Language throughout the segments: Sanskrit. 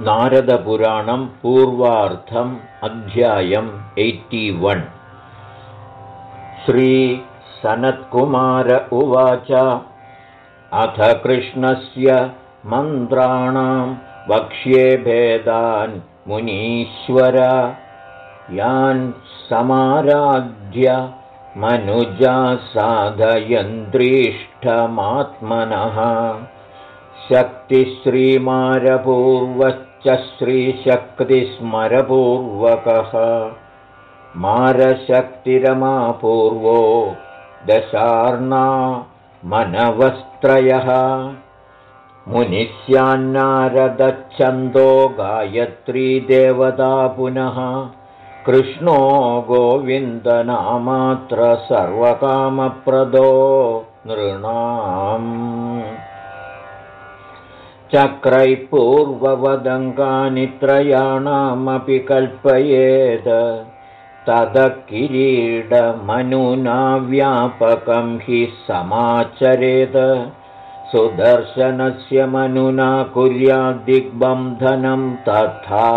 नारदपुराणं पूर्वार्थम् अध्यायम् वन्। श्रीसनत्कुमार उवाच अथ कृष्णस्य मन्त्राणां वक्ष्ये भेदान् मुनीश्वर। यान् समाराध्य मनुजा साधयन्त्रीष्ठमात्मनः। शक्तिश्रीमारपूर्वश्च श्रीशक्तिस्मरपूर्वकः मारशक्तिरमापूर्वो दशार्णा मनवस्त्रयः। मुनिस्यान्नारदच्छन्दो गायत्री देवता पुनः। कृष्णो गोविन्दनामात्र सर्वकामप्रदो नृणाम् चक्रैः पूर्ववदङ्गानि त्रयाणामपि कल्पयेत् तदकिरीडमनुना व्यापकं हि समाचरेत् सुदर्शनस्य मनुना कुर्याद्दिग्बन्धनं तथा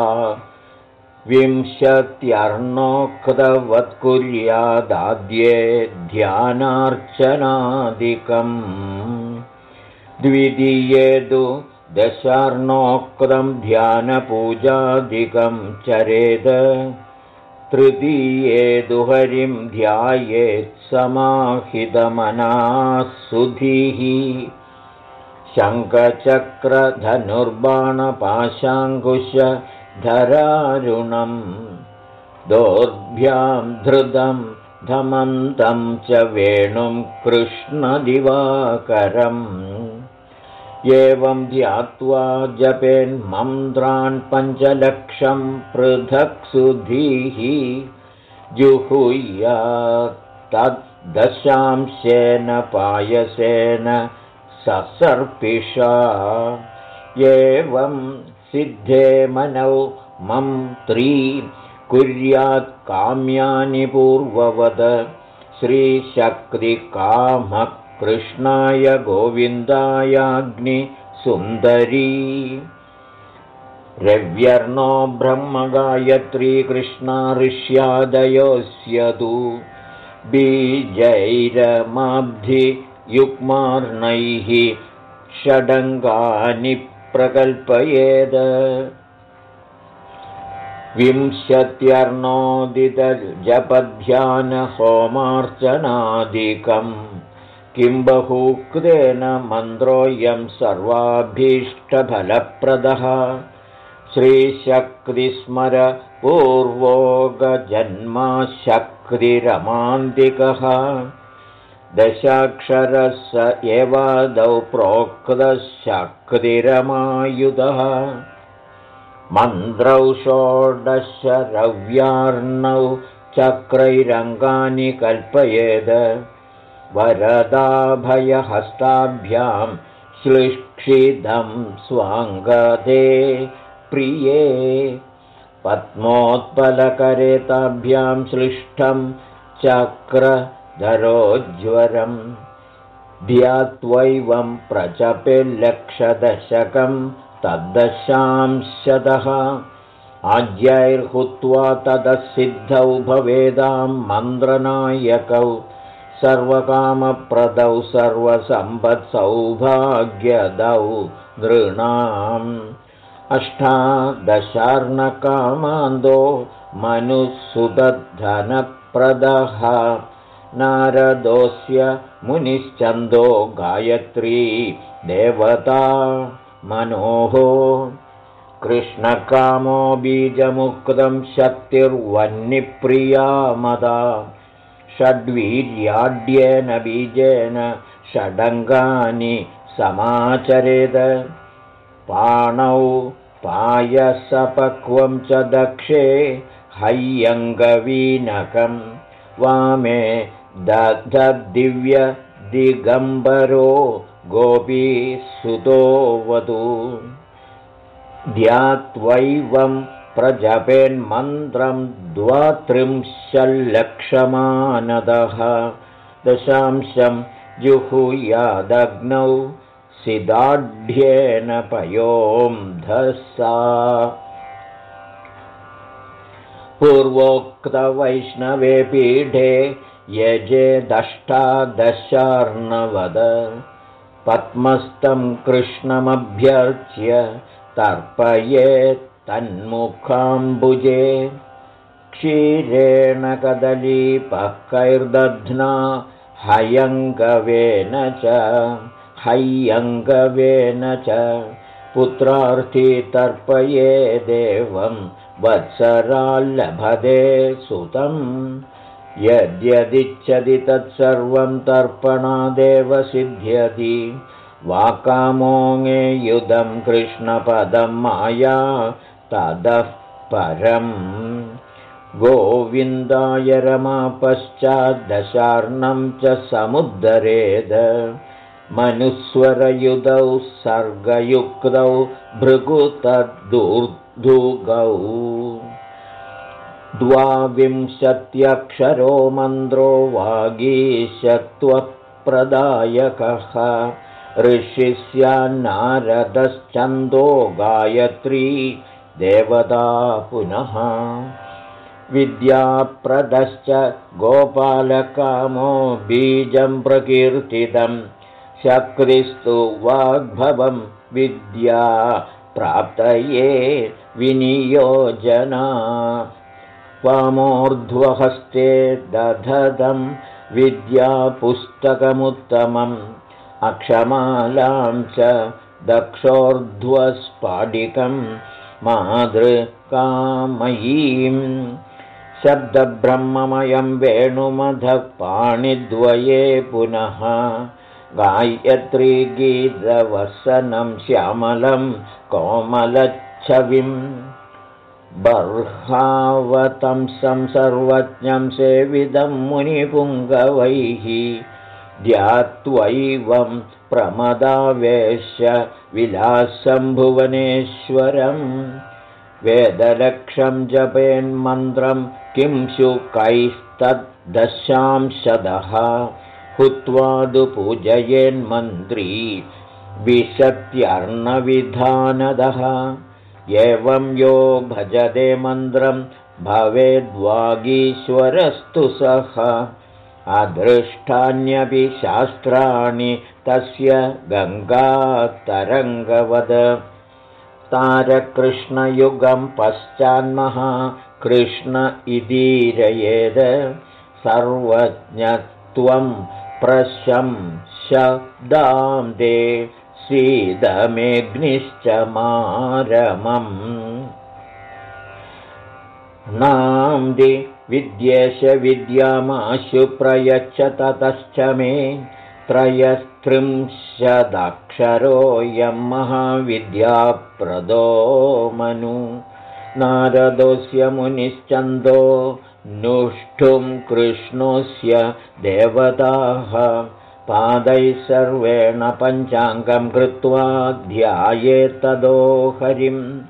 विंशत्यर्णोक्तवत्कुर्यादाद्ये ध्यानार्चनादिकम्। द्वितीये तु दशार्णोक्तं ध्यानपूजादिकं चरेद। तृतीये दुहरिं ध्यायेत्समाहितमनाः सुधीः शङ्खचक्रधनुर्बाणपाशाङ्कुशधरारुणं दोर्भ्यां धृतं धमन्तं च वेणुं कृष्णदिवाकरम् एवं ध्यात्वा जपेन्मन्त्रान् पञ्चलक्षं पृथक् सुधीः। जुहुय्या तद्दशांशेन पायसेन ससर्पिषा। एवं सिद्धे मनौ मन्त्री कुर्यात् काम्यानि पूर्ववद। श्रीशक्तिकामः कृष्णाय गोविन्दायाग्निसुन्दरी रव्यर्णो ब्रह्मगायत्री कृष्णा ऋष्यादयोऽस्यतु बीजैरमाब्धियुग्मार्णैः षडङ्गानि प्रकल्पयेद। विंशत्यर्णोदितजपध्यानहोमार्चनादिकम् किं बहूक्तेन मन्त्रोऽयं सर्वाभीष्टफलप्रदः। श्रीशक्तिस्मर पूर्वोगजन्माशक्तिरमान्तिकः। दशाक्षरः स एवादौ प्रोक्तशक्तिरमायुधः। मन्त्रौ षोडशरव्यार्णौ चक्रैरङ्गानि कल्पयेद वरदाभयहस्ताभ्यां श्लिक्षिदं स्वाङ्गदे प्रिये। पद्मोत्पलकरेताभ्यां श्लिष्टं चक्रधरोज्वरं ध्यात्वैवं प्रचपेल्लक्षदशकं तद्दशांशतः आज्यैर्हुत्वा तदसिद्धौ भवेदां मन्द्रनायकौ सर्वकामप्रदौ सर्वसम्पत्सौभाग्यदौ नृणाम् अष्टादशार्णकामान्दो मनुसुदधनप्रदः नारदोऽस्य मुनिश्चन्दो गायत्री देवता मनोः कृष्णकामो बीजमुक्तं शक्तिर्वह्निप्रिया मदा षड्वीर्याड्येन बीजेन षडङ्गानि समाचरेद। पाणौ पायसपक्वं च दक्षे हय्यङ्गवीनकं वामे दधदिव्यदिगम्बरो गोपीसुतो वधू ध्यात्वैवं प्रजपेन्मन्त्रं द्वात्रिंशल्लक्षमानदः दशांशं जुहुयादग्नौ सिदाढ्येन पयोऽधसा पूर्वोक्तवैष्णवे पीठे यजे दष्टादशार्णवद पद्मस्तं कृष्णमभ्यर्च्य तन्मुखाम्बुजे क्षीरेण कदलीपकैर्दध्ना हयङ्गवेन च हय्यङ्गवेन च। पुत्रार्थी तर्पये देवं वत्सराल्लभदे सुतम्। यद्यदिच्छति तत्सर्वं तर्पणादेव सिद्ध्यति वाकामोङे युधं कृष्णपदं माया ततः परम् गोविन्दाय रमापश्चाद्दशार्णं च समुद्धरेद। मनुस्वरयुधौ सर्गयुक्तौ भृगुतद्दूर्धुगौ। द्वाविंशत्यक्षरो मन्द्रो वागीशत्वप्रदायकः। ऋषिस्यान्नारदश्चन्दो गायत्री देवता पुनः विद्याप्रदश्च गोपालकामो बीजं प्रकीर्तितं। शक्तिस्तु वाग्भवं विद्या प्राप्तये विनियोजना। वामोर्ध्वहस्ते दधदं विद्यापुस्तकमुत्तमम्। अक्षमालां च दक्षोर्ध्वस्फाटिकं मातृकामयीं शब्दब्रह्ममयं वेणुमधः पाणिद्वये पुनः गायत्रीगीतवसनं श्यामलं कोमलच्छविम् बर्हावतंसं सर्वज्ञं सेविदं मुनिपुङ्गवैः ध्यात्वैवं प्रमदावेश्य विलासं भुवनेश्वरम् वेदलक्षं जपेन्मन्त्रं किं शुकैस्तद्दशांशदः हुत्वादु पूजयेन्मन्त्री विशत्यर्णविधानदः। एवं यो भजते मन्त्रं भवेद्वागीश्वरस्तु सः। अदृष्टान्यपि शास्त्राणि तस्य गङ्गातरङ्गवद तारकृष्णयुगं पश्चान्महा कृष्ण इदीरयेद सर्वज्ञत्वं प्रशं शब्दां दे सीदमेऽग्निश्च मारमम्। नाम्दि विद्येश विद्यामाशु प्रयच्छ ततश्च मे त्रयस्त्रिंशदक्षरोऽयं महाविद्याप्रदो मनु। नारदोऽस्य मुनिश्चन्दो नुष्ठुं कृष्णोऽस्य देवताः। पादैः सर्वेण पञ्चाङ्गं कृत्वा ध्यायेत्तदो हरिं।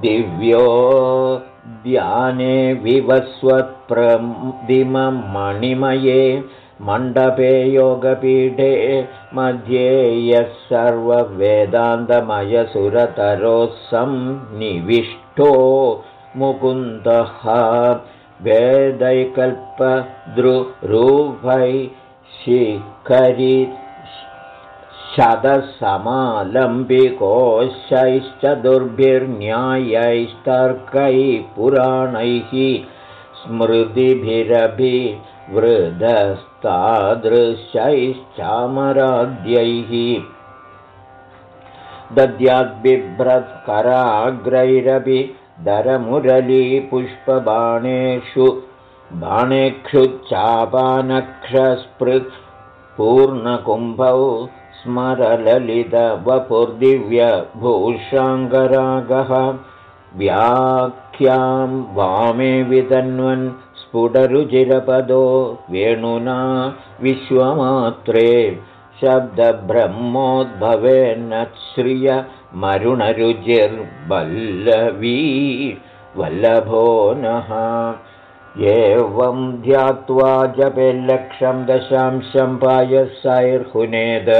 दिव्यो ध्याने विवस्वत्प्रदिममणिमये मण्डपे योगपीठे मध्ये यः सर्ववेदान्तमयसुरतरोस्संनिविष्टो मुकुन्दः वेदैकल्पद्रुरूपै शिखरि शतसमालम्बिकोशैश्च दुर्भिर्न्यायैस्तर्कैः पुराणैः स्मृतिभिरभिवृदस्तादृशैश्चामराद्यैः दद्याद्बिभ्रत्कराग्रैरपि दरमुरलीपुष्पबाणेषु बाणेक्षुच्चापानक्षस्पृक् पूर्णकुम्भौ स्मरललितवपुर्दिव्यभूषाङ्गरागः व्याख्यां वामे वितन्वन् स्फुटरुचिरपदो वेणुना विश्वमात्रे शब्दब्रह्मोद्भवेन्न श्रियमरुणरुचिर्वल्लवी वल्लभो नः। एवं ध्यात्वा जपेल्लक्षं दशांशं पायसैर्हुनेद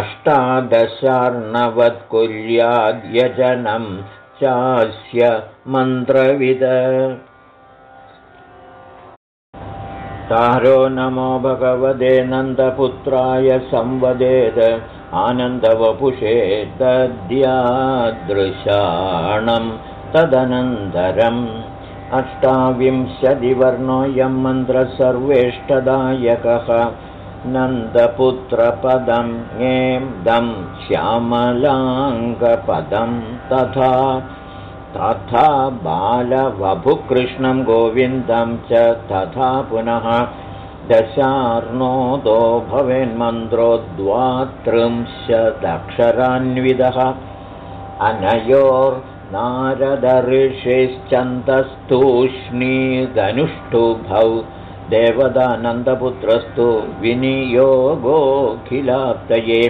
अष्टादशार्णवत्कुल्याद्यजनं चास्य मन्त्रविद तारो नमो भगवते नन्दपुत्राय संवदेद आनन्दवपुषे दद्यादृशाणं तदनन्तरम् अष्टाविंशतिवर्णोऽयं मन्त्रः सर्वेष्टदायकः नन्दपुत्रपदं ङें दं श्यामलाङ्गपदं तथा तथा बालवभुकृष्णं गोविन्दं च तथा पुनः दशार्णोदो भवेन्मन्त्रो द्वात्रिंशदक्षरान्विदः अनयोर्नारदऋषिश्चन्दस्तूष्णीदनुष्टुभौ देवदानन्दपुत्रस्तु विनियोगोऽखिलाप्तये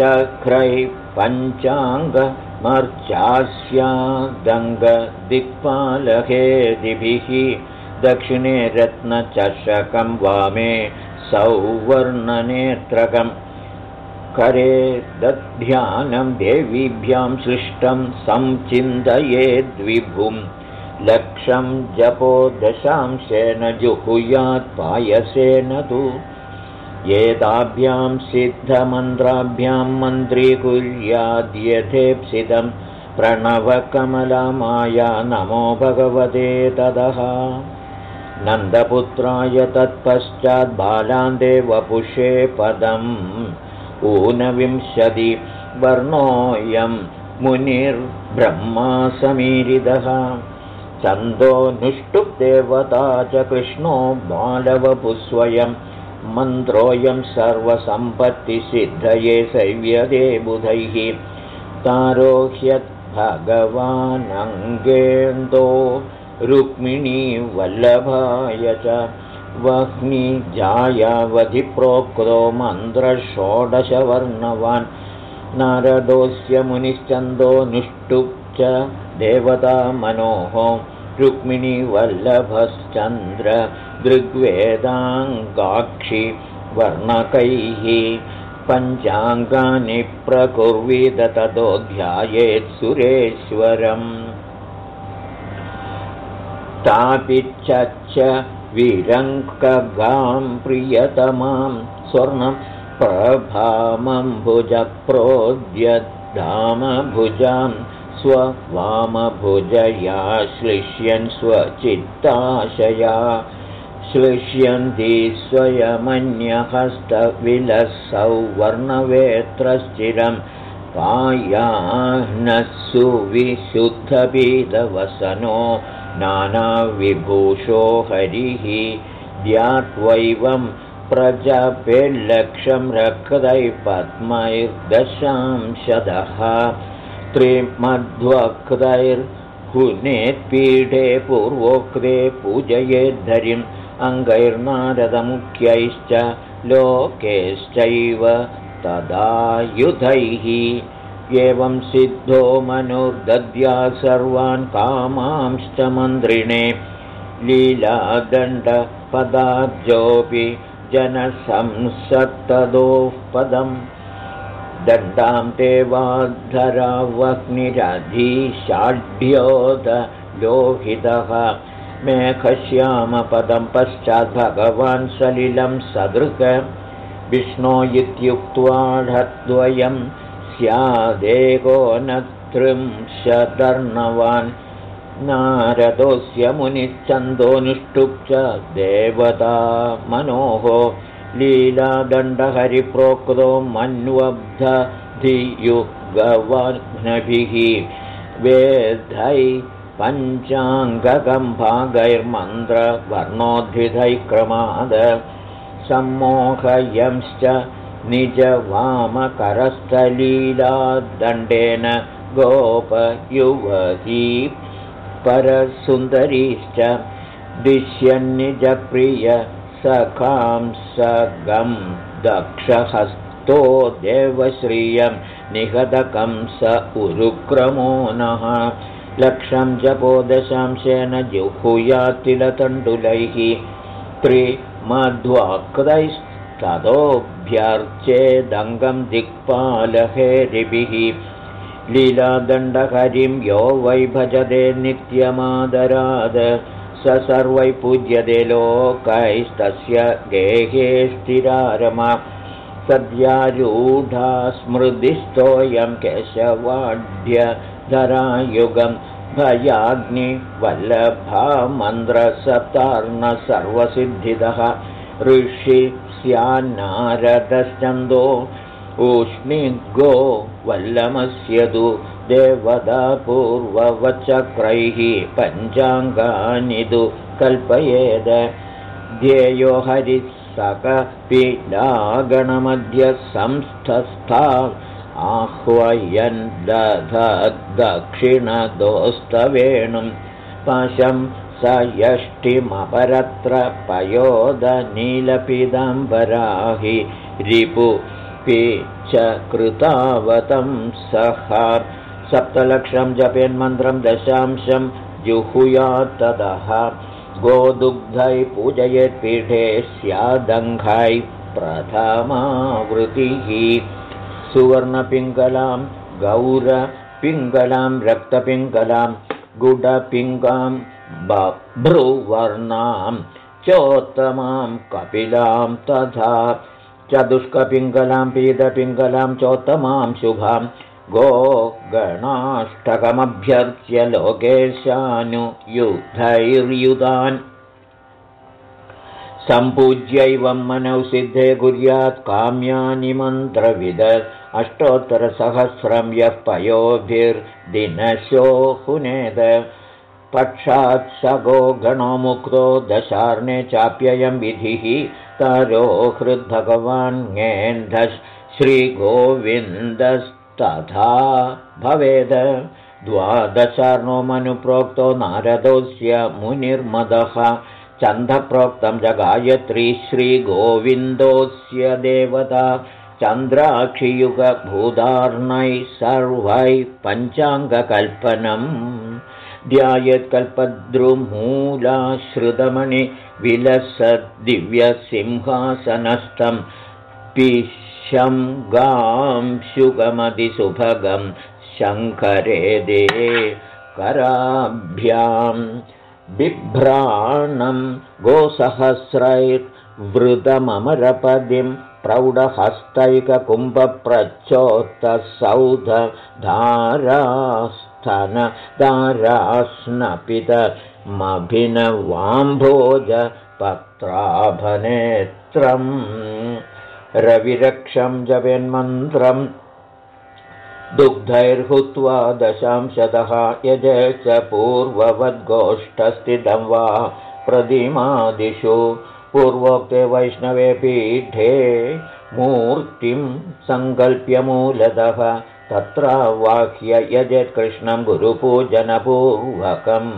चक्रैः पञ्चाङ्ग मर्चास्यादङ्गदिक्पालहेदिभिः दक्षिणे रत्नचषकं वामे सौवर्णनेत्रकम् करे दध्यानं देवीभ्यां सृष्टं संचिन्तयेद्विभुं लक्षं जपो दशांशेन जुहुयात् पायसेन तु एताभ्यां सिद्धमन्त्राभ्यां मन्त्रीकुर्याद्यथेप्सितं प्रणवकमलमाया नमो भगवते ततः। नन्दपुत्राय तत्पश्चाद्बालान्ते वपुषे पदम् ऊनविंशति वर्णोऽयं मुनिर्ब्रह्मा समीरितः चन्दोऽनुष्टुप्देवता च कृष्णो बालवपुस्वयम् मन्त्रोऽयं सर्वसम्पत्तिसिद्धये सैव्यदे बुधैः तारोह्यद्भगवानङ्गेन्दो रुक्मिणीवल्लभाय च वह्निजायावधिप्रोक्तो मन्त्रषोडशवर्णवान् नारदोऽस्य मुनिश्चन्दो च देवता मनोः रुक्मिणीवल्लभश्चन्द्र दृग्वेदाङ्गाक्षि वर्णकैः पञ्चाङ्गानि प्रकुर्वीद ततोऽध्यायेत् सुरेश्वरम् तापिच्छ विरङ्कगां प्रियतमां स्वर्णं प्रभामम्भुजप्रोद्यद्धामभुजां स्ववामभुजया श्लिष्यन् स्वचित्ताशया। श्लिष्यन्ति स्वयमन्यहस्तविलसौ वर्णवेत्रश्चिरं पायाह्नः सुविशुद्धपीतवसनो नानाविभूषो हरिः। द्यात्वैवं प्रजपेल्लक्षं रक्तैः पद्मैर्दशांशदः त्रिमध्वक्तैर्हुनेत्पीठे पूर्वोक्ते पूजयेद्धरिम् अङ्गैर्नारदमुख्यैश्च लोकेश्चैव तदायुधैः। एवं सिद्धो मनुर्दद्या सर्वान् कामांश्च मन्त्रिणे। लीलादण्डपदाब्जोऽपि जनसंसत्तदोः पदम् दण्डां ते लोहितः मेघश्यामपदं पश्चाद्भगवान् सलिलं सदृग विष्णो इत्युक्त्वाढद्वयं त्रिंशदर्णवान् नारदोऽस्य मुनिश्चन्दोऽनुष्टुप् च देवता मनोः लीलादण्डहरिप्रोक्तो मन्वब्धधियुगवघ्नभिः वेद्धै पञ्चाङ्गकम्भागैर्मन्त्रवर्णोद्धितैक्रमाद सम्मोहयंश्च निजवामकरस्थलीलादण्डेन गोपयुवती परसुन्दरीश्च दिश्यन्निजप्रिय सखांसगं दक्षहस्तो देवश्रियं निहतकं स उरुक्रमो नः। लक्षं जपो दशांशेन जुहुयातिलतण्डुलैः। त्रिमध्वाक्तैस्तथैव ततोऽभ्यर्चेदङ्गं दिक्पालहेरिभिः। लीलादण्डहरिं यो वै भजते नित्यमादराद स सर्वै पूज्यते लोकैस्तस्य गेहे स्थिरारमा। सद्यारूढा स्मृतिस्थोऽयं केशवाढ्यधरायुगं। भयाग्निवल्लभा मन्द्रसप्तार्न सर्वसिद्धिदः ऋषि स्यान्नारदश्चन्दो। ऊष्णिगो वल्लमस्य तु देवदा पूर्ववचक्रैः पञ्चाङ्गानि तु कल्पयेद ध्येयो हरिसकपिलागणमध्य संस्थस्था। आह्वयन् दक्षिणदोस्तवेणुं पशं स यष्टिमपरत्र पयोदनीलपिदम्बराहि रिपु च कृतावतं सः सप्तलक्षं जपेन्मन्त्रं दशांशं जुहुयात्ततः गोदुग्धै पूजयेत्पीठे स्यादङ्घै प्रथमावृतिः। सुवर्णपिङ्गलां गौरपिङ्गलां रक्तपिङ्गलां गुडपिङ्गां बभ्रुवर्णां चोत्तमां कपिलां तथा चतुष्कपिङ्गलां पीतपिङ्गलां चोत्तमां शुभां गणाष्टकमभ्यर्च्य लोकेशानुयुधैर्युधान् सम्पूज्यैवं मनौ सिद्धे कुर्यात् काम्यानि मन्त्रविद अष्टोत्तरसहस्रं यः पयोभिर्दिनशो हुनेद। पक्षात् गणो मुक्तो दशार्णे चाप्ययं विधिः तरो हृद्भगवान्ङेन्धः श्रीगोविन्दस्तथा भवेद। द्वादशार्णो मनुप्रोक्तो नारदोऽस्य मुनिर्मदः। चन्दप्रोक्तं च गायत्री श्रीगोविन्दोऽस्य देवता। चन्द्राक्षियुगभूतार्णैः सर्वैः पञ्चाङ्गकल्पनम्। ध्यायत्कल्पद्रुमूलाश्रुतमणि विलसद्दिव्यसिंहासनस्थं पिशं गां शुगमतिसुभगं शङ्करे दे कराभ्यां बिभ्राणं गोसहस्रैर्वृतममरपदिं स्तनदारास्नपितमाम्भोजपत्राभनेत्रम् रविरक्षं जपेन्मन्त्रम् दुग्धैर्हुत्वा दशांशतः यज च पूर्ववद्गोष्ठस्थितं वा प्रदिमादिषु। पूर्वोक्ते वैष्णवे पीठे मूर्तिं सङ्कल्प्यमूलतः। तत्रावाह्य यजत्कृष्णं गुरुपूजनपूर्वकम्।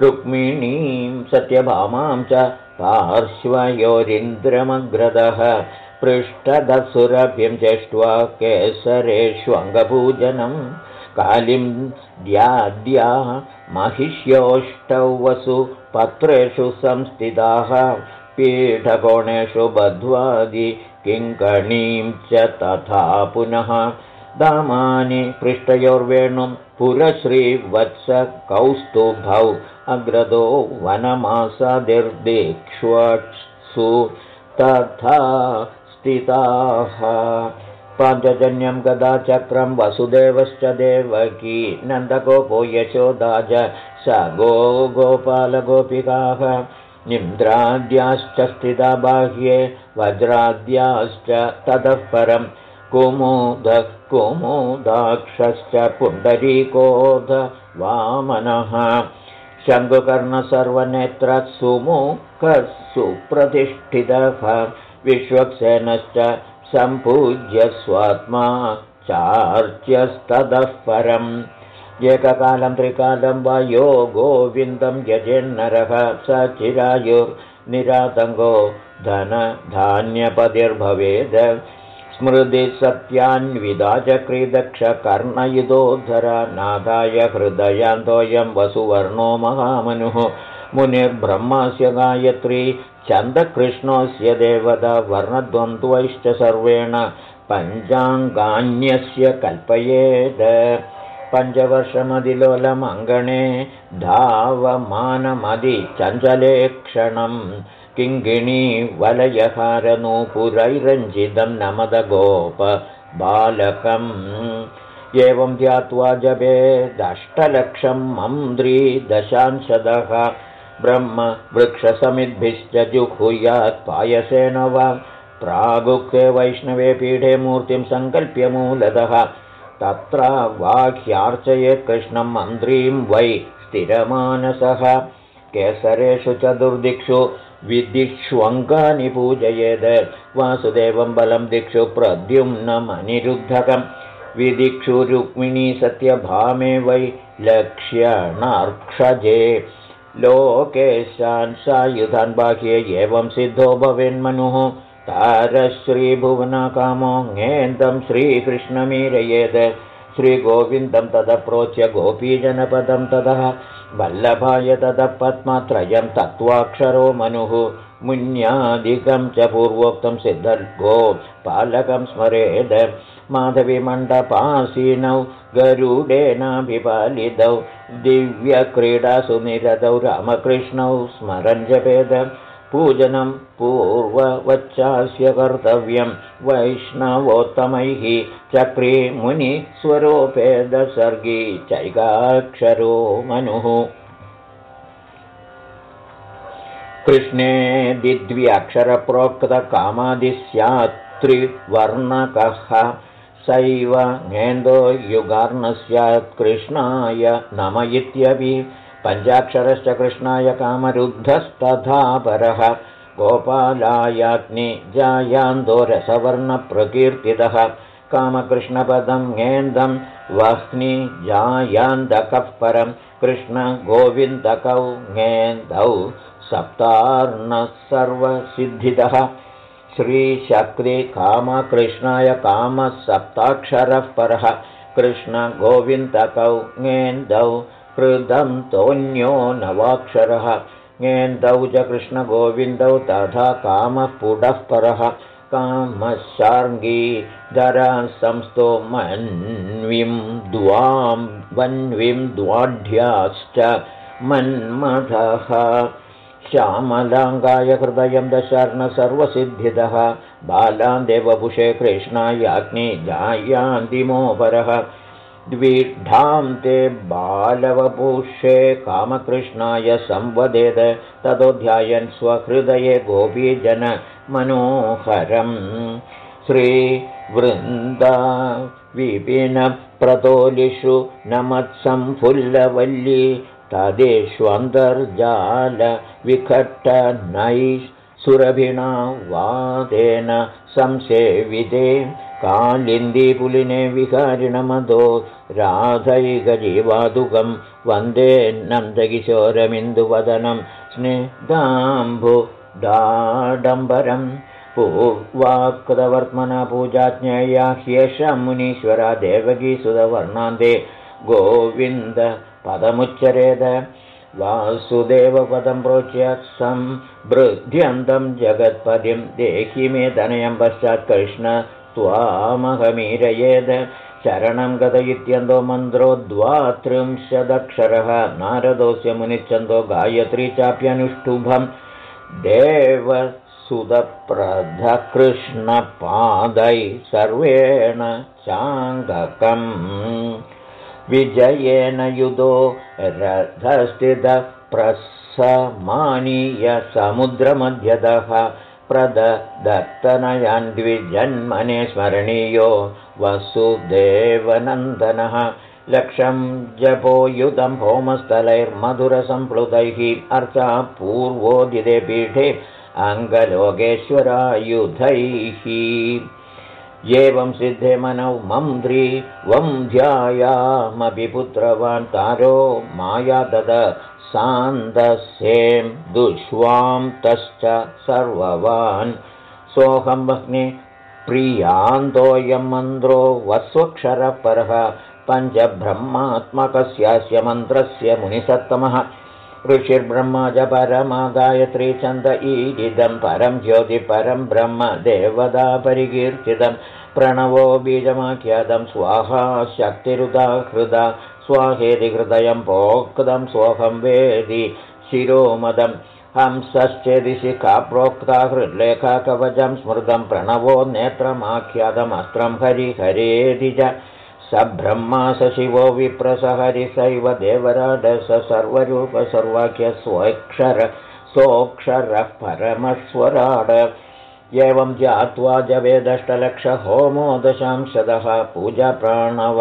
रुक्मिणीं सत्यभामां च पार्श्वयोरिन्द्रमग्रदः पृष्ठदसुरभ्यं चष्ट्वा केसरेष्वङ्गपूजनं। कालिं द्याद्या महिष्योष्टौ वसु पत्रेषु संस्थिताः। पीठकोणेषु बध्वादि किङ्कणीं च तथा पुनः। दामानि पृष्ठयोर्वेणुं पुरश्रीवत्सकौस्तुभौ। अग्रदो वनमासादिर्दिक्ष्वत्सु तथा स्थिताः पाञ्चजन्यं गदाचक्रं वसुदेवश्च देवकी नन्दगोपो यशोदाज स गो गोपालगोपिकाः। निन्द्राद्याश्च स्थिता बाह्ये वज्राद्याश्च ततः परं कुमुदः कुमुदाक्षश्च पुण्डरीकोध वामनः। शङ्कुकर्णसर्वनेत्रसुमुखः सुप्रतिष्ठितः विश्वक्सेनश्च सम्पूज्य स्वात्मा चार्च्यस्ततः परम्। एककालं त्रिकालं वा यो गोविन्दं यजेन्नरः। स चिरायुर्निरातङ्गो धनधान्यपतिर्भवेद। स्मृति सत्यान्विदा चक्रीदक्षकर्णयुधोद्धरा नादाय हृदयान्तोऽयं वसुवर्णो महामनुः। मुनिर्ब्रह्मस्य गायत्री छन्दकृष्णोऽस्य देवता वर्णद्वन्द्वैश्च सर्वेण पञ्चाङ्गान्यस्य कल्पयेत् पञ्चवर्षमधिलोलमङ्गणे धावमानमधिचञ्चले क्षणम् किङ्गिणी वलयहारनूपुरैरञ्जितं नमदगोप बालकम्। एवं ध्यात्वा जपेदष्टलक्षं मन्द्री दशांशदः ब्रह्म वृक्षसमिद्भिश्च जुहुयात् पायसेन वा प्रागुक्ते वैष्णवे पीठे मूर्तिं सङ्कल्प्य मूलतः। तत्र वाह्यार्चयेत् कृष्णं मन्त्रीं वै स्थिरमानसः। केसरेषु चतुर्दिक्षु विदिक्ष्वङ्गानि पूजयेद्। वासुदेवं बलं दिक्षु प्रद्युम्नमनिरुद्धकं। विदिक्षु रुक्मिणी सत्यभामे वै लक्ष्यणार्क्षजे लोकेशान् सायुधान् बाह्ये एवं सिद्धो भवेन्मनुः तारश्रीभुवनकामो ङेन्दं श्रीकृष्णमीरयेत् श्रीगोविन्दं तदप्रोच्य गोपीजनपदं ततः। वल्लभाय ततः पद्मत्रयं तत्त्वाक्षरो मनुः। मुन्यादिकं च पूर्वोक्तं सिद्धर्गो पालकं स्मरेद माधवीमण्डपासीनौ गरुडेनाभिपालितौ दिव्यक्रीडासु निरतौ रामकृष्णौ स्मरन् जपेद पूजनं पूर्ववच्चास्य कर्तव्यं वैष्णवोत्तमैः चक्री मुनिस्वरोपेदसर्गी चैकाक्षरो मनुः। कृष्णे दिद्व्यक्षरप्रोक्तकामादि स्यात् त्रिवर्णकः सैव ङेन्दो युगार्न स्यात् कृष्णाय नम इत्यपि पञ्चाक्षरश्च कृष्णाय कामरुद्धस्तथा परः गोपालायाग्निजायान्दो रसवर्णप्रकीर्तितः कामकृष्णपदं ङेन्दं वह्निजायान्दकः परं कृष्णगोविन्दकौ ङेन्दौ सप्तार्णः श्रीशक्तिकामकृष्णाय कामः सप्ताक्षरः परः। कृष्णगोविन्दकौ ङेन्दौ कृदं तोन्यो नवाक्षरः। ङेन्दौ च कृष्णगोविन्दौ तथा कामः पुडः परः। कामशार्ङ्गी धरा संस्थो मन्विं द्वां वन्विं द्वाढ्याश्च मन्मथः श्यामलाङ्गाय हृदयं दशर्ण सर्वसिद्धितः। बालान् देवभुषे कृष्णायाग्नि जायान्तिमोपरः द्विढां ते बालवपुषे कामकृष्णाय संवदेद। ततोऽध्यायन् स्वहृदये गोपीजनमनोहरम् श्रीवृन्दा विपिनप्रतोलिषु न मत्संफुल्लवल्ली तदेष्वन्तर्जालविखट्टनैः सुरभिणा वादेन संसेविते। कालिन्दीपुलिने विकारिणमदो राधैकजीवादुकं वन्दे नन्दकिशोरमिन्दुवदनं स्निग्धाम्बुडाडम्बरं पूर्वाकृतवर्त्मना पूजाज्ञेया ह्येष मुनीश्वरा देवकीसुधवर्णान्ते गोविन्दपदमुच्चरेद वासुदेवपदं प्रोच्य संवृद्ध्यन्तं जगत्पदिं देहि मे तनयं पश्चात् कृष्ण त्वामहमीरयेद। शरणं गत इत्यन्तो मन्त्रो द्वात्रिंशदक्षरः। नारदोऽस्य मुनिच्छन्दो गायत्री चाप्यनुष्टुभं देवसुदप्रधकृष्णपादै सर्वेण चाङ्गकम् विजयेन युधो रथस्थितप्रसमानीय समुद्रमध्यतः प्रदत्तनयान् द्विजन्मने स्मरणीयो वसुदेवनन्दनः। लक्षं जपो युधं होमस्थलैर्मधुरसम्प्लुतैः अर्चा पूर्वोदिते पीठे अङ्गलोकेश्वरायुधैः एवं सिद्धे मनौ मन्त्री वं ध्यायामपि पुत्रवान् तारो माया दद सान्दस्यें दुष्वां तश्च सर्ववान्। सोऽहं भग्ने प्रियान्तोऽयं मन्त्रो वस्वक्षरपरः पञ्चब्रह्मात्मकस्यास्य मन्त्रस्य मुनिसत्तमः ऋषिर्ब्रह्म च परमा गायत्री छन्द ईदिदं परं ज्योति परं ब्रह्म देवदा परिकीर्तितं प्रणवो बीजमाख्यातं स्वाहा शक्तिरुदा स्वाहेति हृदयं पोक्तं सोऽहं वेदि शिरोमदं हंसश्चेदिशि का प्रोक्ता हृल्लेखाकवचं स्मृतं प्रणवो नेत्रमाख्यातमस्त्रं हरिहरेदि च स ब्रह्मा स शिवो विप्रसहरिसैव सर्वाख्य स्वक्षर सोऽक्षरः परमस्वराड। एवं ज्ञात्वा जवेदष्टलक्षहोमो दशांशदः पूजा प्रणव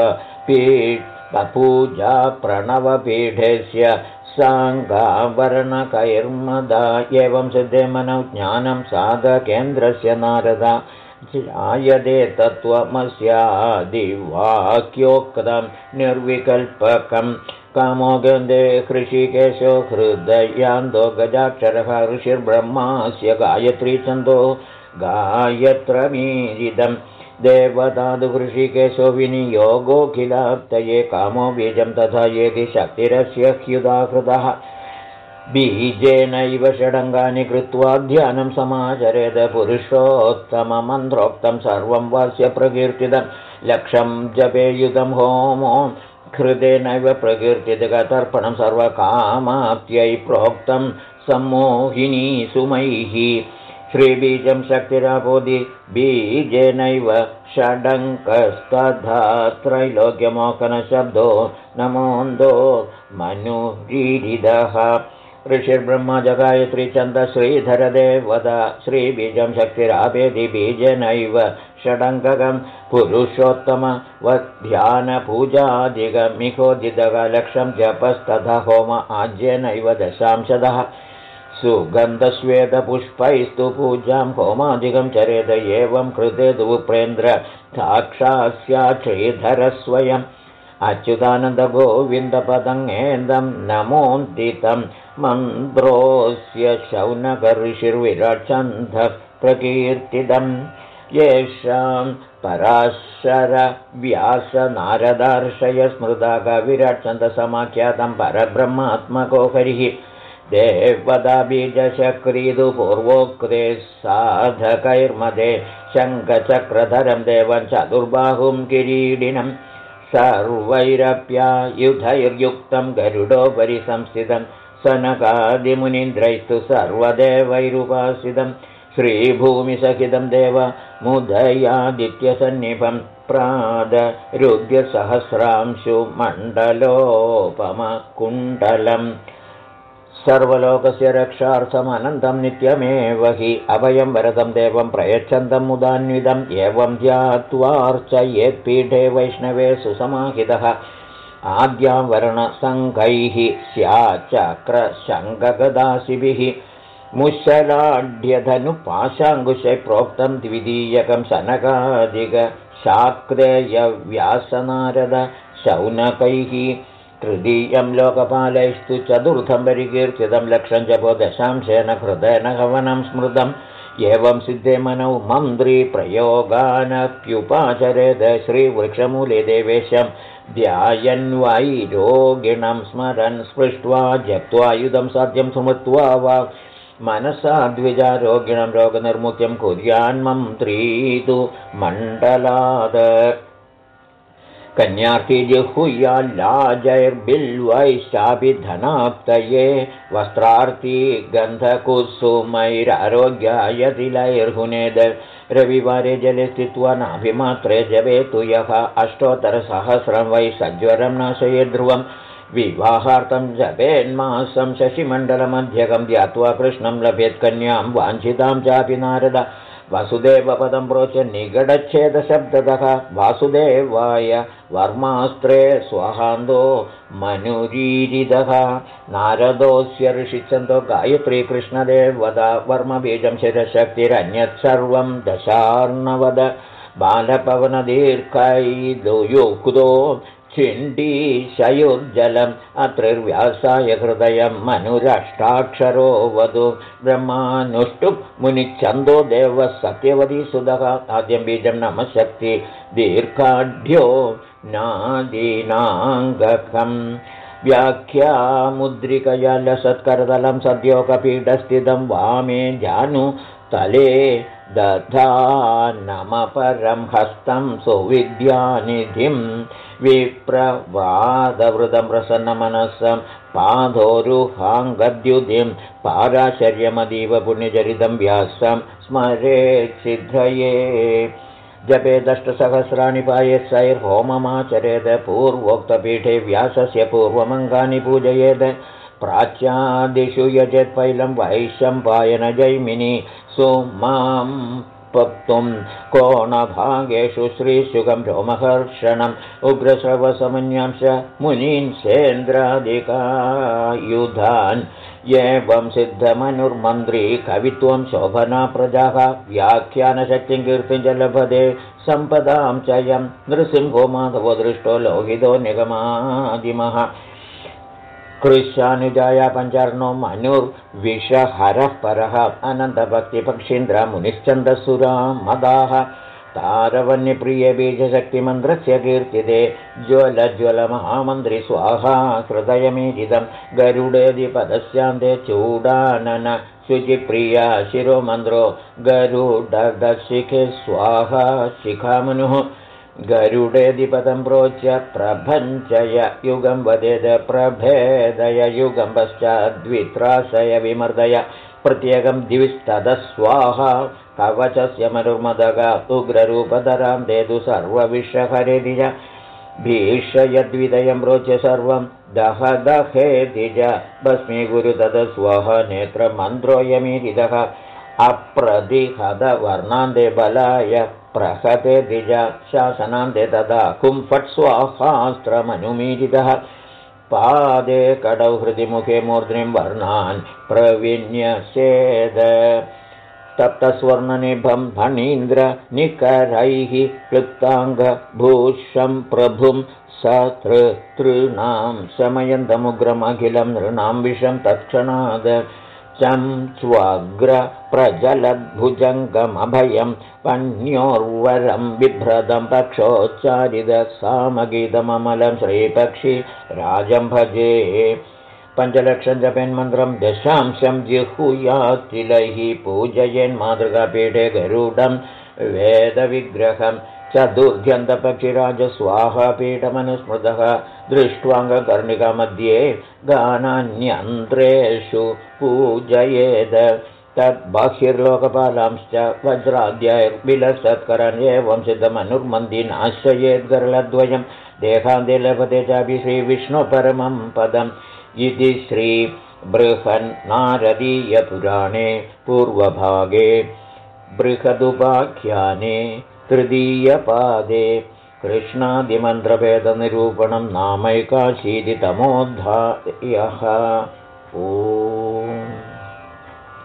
पूजा प्रणवपीठस्य साङ्गाभरणकैर्मदा एवं सिद्धे मनौ ज्ञानं साधकेन्द्रस्य नारदा ध्यायते तत्त्वमस्यादिवाक्योक्तं निर्विकल्पकं कामो गन्धे कृषिकेशो हृदयान्दो गजाक्षरः ऋषिर्ब्रह्मास्य गायत्रीचन्दो गायत्रमीरिदम् देवतादुहृषिकेशो विनियोगोऽखिलाप्तये कामो बीजं तथा येति शक्तिरस्य ह्युदाकृतः बीजेनैव षडङ्गानि कृत्वा ध्यानं समाचरेद पुरुषोत्तममन्त्रोक्तं सर्वं वास्य प्रकीर्तितं लक्षं जपेयुतं होमो हृदेनैव प्रकीर्तितगतर्पणं सर्वकामाप्त्यै प्रोक्तं सम्मोहिनी सुमैः। श्रीबीजं शक्तिरापोदि बीजेनैव षडङ्कस्तथा त्रैलोक्यमोकनशब्दो नमोन्दो मनुरीरिदः ऋषिर्ब्रह्म जगायत्रीचन्द श्रीधरदेवद श्रीबीजं शक्तिरापेदि बीजेनैव षडङ्ककं पुरुषोत्तमवध्यानपूजादिगमिकोदिदः लक्षं जपस्तथा होम आज्येनैव दशांशदः। सुगन्धश्वेतपुष्पैस्तु पूजां होमादिकं चरेद एवं कृते दुप्रेन्द्र साक्षात् श्रीधरस्वयम् अच्युतानन्दगोविन्दपदङ्गेन्दं नमोन्दितं मन्त्रोऽस्य शौनकऋषिर्विरक्षन्धः प्रकीर्तितम् येषां पराशरव्यासनारदार्शय स्मृता कविरक्षन्तसमाख्यातं परब्रह्मात्मको हरिः देवदाबीजचक्रीदु पूर्वोक्ते साधकैर्मदे शङ्खचक्रधरं देवं चतुर्बाहुं किरीडिनं सर्वैरप्यायुधैर्युक्तं गरुडोपरि संस्थितं सनकादिमुनीन्द्रैस्तु सर्वदेवैरुपासितं श्रीभूमिसहितं देव मुदयादित्यसन्निभं प्रादरुग्यसहस्रांशुमण्डलोपमकुण्डलम् सर्वलोकस्य रक्षार्थमनन्तं नित्यमेव हि अभयं वरदं देवं प्रयच्छन्तं मुदान्वितम् एवं ध्यात्वार्चयेत्पीठे वैष्णवे सुसमाहितः। आद्यां वर्णसङ्घैः स्याच्चक्रशङ्गगदाशिभिः मुशलाढ्यधनुपाशाङ्कुशै प्रोक्तं द्वितीयकं शनकादिगशाक्तेयव्यासनारद शौनकैः तृतीयं लोकपालैस्तु चतुर्थं परिकीर्तितं लक्षं जपो दशांशेन कृतेन हवनं स्मृतम्। एवं सिद्धे मनौ मन्त्रीप्रयोगानप्युपाचरेद श्रीवृक्षमूले देवेशं। ध्यायन्वैरोगिणं स्मरन् स्पृष्ट्वा जप्त्वायुधं साध्यं स्मृत्वा वा मनसा द्विजारोगिणं रोगनिर्मुक्त्यं कुर्यान्मन्त्री तु मण्डलाद कन्यार्थी जिह्ूयाल्लाजैर्बिल्वैश्चापि धनाप्तये वस्त्रार्थी गन्धकुसुमैरारोग्याय तिलैर्हुनेद रविवारे जले स्थित्वा नाभिमात्रे जवेतु यः अष्टोत्तरसहस्रं वै सज्वरं नाशये ध्रुवं विवाहार्थं जपेन्मासं शशिमण्डलमध्यकं ध्यात्वा कृष्णं लभेत् कन्यां वाञ्छितां चापि नारद वसुदेवपदं प्रोच निगडच्छेदशब्दतः वासुदेवाय वर्मास्त्रे स्वहान्दो मनुरीरिदः नारदोऽस्य ऋषिच्छन्दो गायत्री कृष्णदेवदा वर्मबीजं शिरशक्तिरन्यत् सर्वं दशार्णवद बालपवनदीर्घैदुयुक्तो छिण्डीशयुर्जलम् अत्रिर्व्यासाय हृदयं मनुरष्टाक्षरो वधु ब्रह्मानुष्टु मुनिच्छन्दो देवः सत्यवती सुधः आद्यं बीजं नमशक्ति दीर्घाढ्यो नादीनाङ्गकम् व्याख्यामुद्रिकया लसत्करतलं सद्योगपीठस्थितं वामे जानु तले दधानमपरं हस्तं सुविद्यानिधिं विप्रवादवृतं प्रसन्नमनसं पाधोरुहाङ्गद्युतिं पाराशर्यमदीव पुण्यचरितं व्यासं स्मरेच्छिद्धये जपेदष्टसहस्राणि पायसैर्होममाचरेद पूर्वोक्तपीठे व्यासस्य पूर्वमङ्गानि पूजयेत्। प्राच्यादिषु यजेत्पैलं वैशम्पायनजैमिनि सुमां पक्तुं कोणभागेषु श्रीशुगं रोमहर्षणम् उग्रश्रवसमन्यांश मुनीन्सेन्द्रादिकायुधान् एवं सिद्धमनुर्मन्त्री कवित्वं शोभना प्रजाः व्याख्यानशक्तिं कीर्तिं च लभते सम्पदां च यं नृसिंहो माधवो दृष्टो लोहितो निगमादिमः कृशानुजाया पञ्चर्णो मनुर्विषहरः परः अनन्तभक्तिपक्षीन्द्रमुनिश्चन्दसुरा मदाः तारवन्यप्रिय बीजशक्तिमन्त्रस्य कीर्तिते ज्वलज्वलमहामन्त्रि स्वाहा हृदयमीजितं गरुडेधिपदस्यान्ते चूडानन शुचिप्रिया शिरोमन्त्रो गरुडशिखे स्वाहा शिखामनुः गरुडेधिपदं प्रोच्य प्रभञ्चय युगं वदेद प्रभेदय युगं पश्चाद्वित्राशय विमर्दय प्रत्येकं दिविस्तदस्वाहा कवचस्य मनुर्मदग उग्ररूपधरां देदु सर्वविश्वहरेति च भीषयद्विदयं रोच्य सर्वं दह दहेति च भस्मी गुरुतदस्वः नेत्रमन्त्रोऽयमीरितः अप्रदिहदवर्णान्ते बलाय प्रहते द्विज शासनान्ते तदा कुम्फट् स्वाहास्त्रमनुमीरितः पादे कडौ हृदिमुखे मूर्ध्निं वर्णान् प्रविन्यसेद। तप्तस्वर्णनिभं फणीन्द्रनिकरैः क्लुप्ताङ्गभूषं प्रभुं सतृतॄणां शमयन्तमुग्रमखिलं नृणां विषं तत्क्षणाद चं स्वग्रप्रजलद्भुजङ्गमभयं पण्योर्वरं बिभ्रदं पक्षोच्चारितसामगीतममलं श्रीपक्षि राजं भजे। पञ्चलक्षं जपेन्मन्त्रं दशांशं जिहुयातिलैः पूजयन्मातृकापीठे गरुडं वेदविग्रहम् चतुर्ध्यन्तपक्षिराजस्वाहापीठमनुस्मृतः दृष्ट्वाङ्गकर्णिकामध्ये गानान्यन्त्रेषु पूजयेद। तद्बाह्यर्लोकपालांश्च सिद्धमनुर्मन्दिनाश्रयेद्गरलद्वयं देहान्ते लभते चापि श्रीविष्णुपरमं पदम् इति श्रीबृहन्नारदीयपुराणे पूर्वभागे बृहदुपाख्याने तृतीयपादे कृष्णादिमन्त्रभेदनिरूपणं नामैकाशीतितमोऽध्यायः. ओ